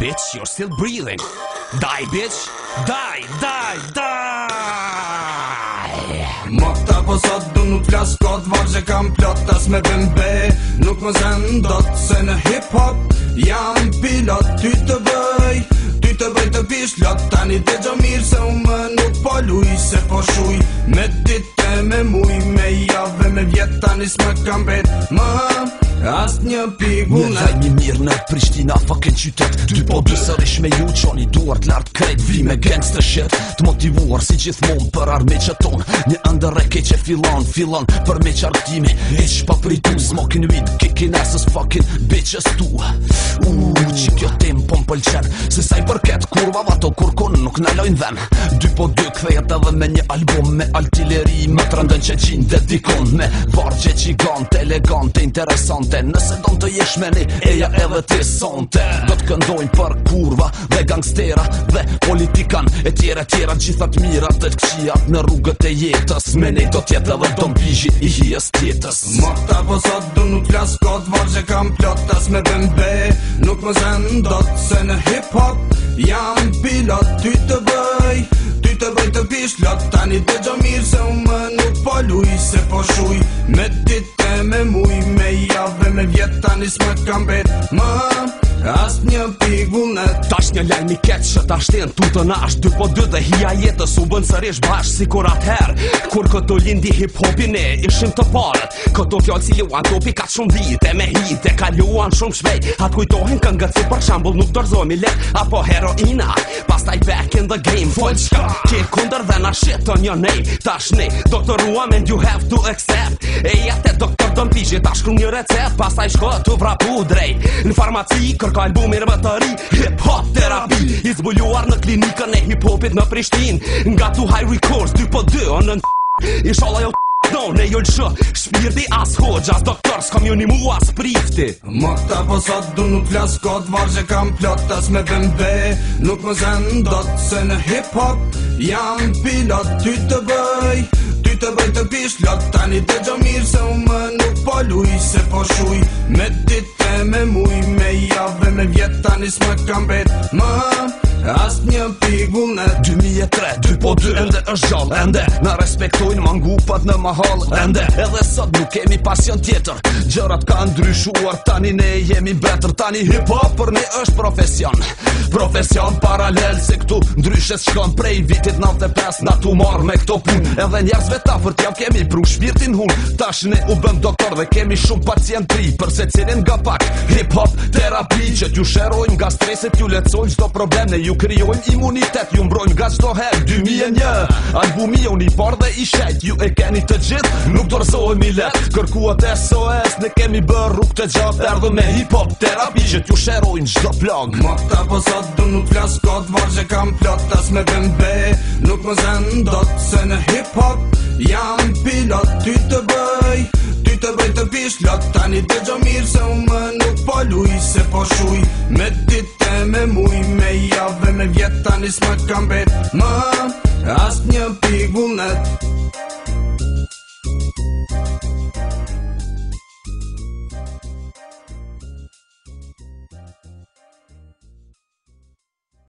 Bitch, you're still breathing. Die, bitch. Die, die, die. Mokta po sot du nuk plas kot, që kam plot, as me bëmbe. Nuk më zën dot, se në hip-hop jam pilot. Ty të bëj, ty të bëj të vish lot tani dhe gjo mirë, se u më nuk po luj, se po shuj. Me dit me muj me ja me vjetë ta me kam bet Ma As një pigu Një dhe një mirë në Prishtina fucking qytet Ty po dy sërish me ju qoni duart lart krejt Vi me gengës të shet Të motivuar si gjithë për arme që ton Një ndër e ke që filon Filon për me qartimi E pa pritu smokin vit, Kikin asës fucking bitches tu Uuu që kjo tim po më pëlqen Se saj përket kurva vato kurkon nuk nalojnë lojnë dhen Dy po dy këthejet edhe me një album me altileri Në të rëndën që gjinë dedikon Me barë gje gjigante, elegante, interesante Nëse do në të jesh me një, eja edhe të sonte Do të këndojnë për kurva dhe gangstera Dhe politikan e tjera tjera gjithat mirat Dhe të këqiat në rrugët e jetës Me një do tjetë edhe do në bishin i hies tjetës Morta po sot du nuk las kod Varë kam plotas me bëmbe Nuk më zendot se në hip hop Jam pilot ty të bëj të bëj të pish Lot tani të gjo mirë Se u më nuk po luj Se po shuj Me dit të me muj Me jave me vjet tani s'me kam bet Më Asë një pigunet Tash një lejmë i keqë që ta shtenë Tu të nash, dy po dy dhe hia jetës U bënë sërish bashkë si kur atëherë Kur këto lindi hip-hopin e ishim të parët Këto fjallë si luan topi ka shumë vite me hit e kaluan shumë shvej Atë kujtohin këngët si për shambull Nuk dorzojmë i lek, apo heroina Pa I back in the game Fojn shka Kje kunder dhe na shit on your name Tashni Doktor uam and you have to accept E jate doktor dëm pishi Tash shkru një recept pastaj shko Tu vrapu drejt Në farmaci Kërka albumin më të ri Hip hop terapi I zbuluar në klinikën e hip hopit në Prishtin Nga tu high recourse 2 po 2 në në në në në No, Ne jo shë, shpirti as hoqë As doktor, s'kom ju një mu as prifti Më këta po sot du nuk las kod kam plot as me bëmbe, Nuk më zendot se në hip hop Jam pilot ty të bëj Ty të bëj të pish lot Tani të gjo mirë se u më nuk po luj Se po shuj me dit e me muj Me jave me vjet tani s'më kam bet më më Asë një pigun e 2003, 2 po 2 Ende është gjallë, ende Në respektojnë mangupat në mahalë Ende, edhe sot nuk kemi pasion tjetër Gjërat ka ndryshuar, tani ne jemi betër Tani hip-hop për një është profesion Profesion paralel se këtu Ndryshes shkon prej vitit 95 Na tu marrë me këto pun Edhe njerëzve ta për t'jam kemi pru shpirtin hun Tash ne u bëm doktor dhe kemi shumë pacientri Përse cilin nga pak Hip-hop terapi që t'ju shërojnë Nga stresit t'ju letësojnë qdo problem Ju kryojm imunitet, ju mbrojm nga cdo hek 2001, albumi jo i par dhe i shet Ju e keni të gjithë, nuk të rëzojm i Kërkuat SOS, ne kemi bërë rukë të gjatë Erdo me hip-hop terapi, që t'ju sherojn shdo plog Mata po sot, du nuk flas kod, vargje kam plot As me bën nuk më zendot Se në hip-hop, jam pilot, ty të bëj ty të bëj të pish Lot tani të gjo mirë se unë më nuk po luj Se po shuj me dit e me muj Me jave me vjet tani s'ma kam bet Ma, asë një pigunet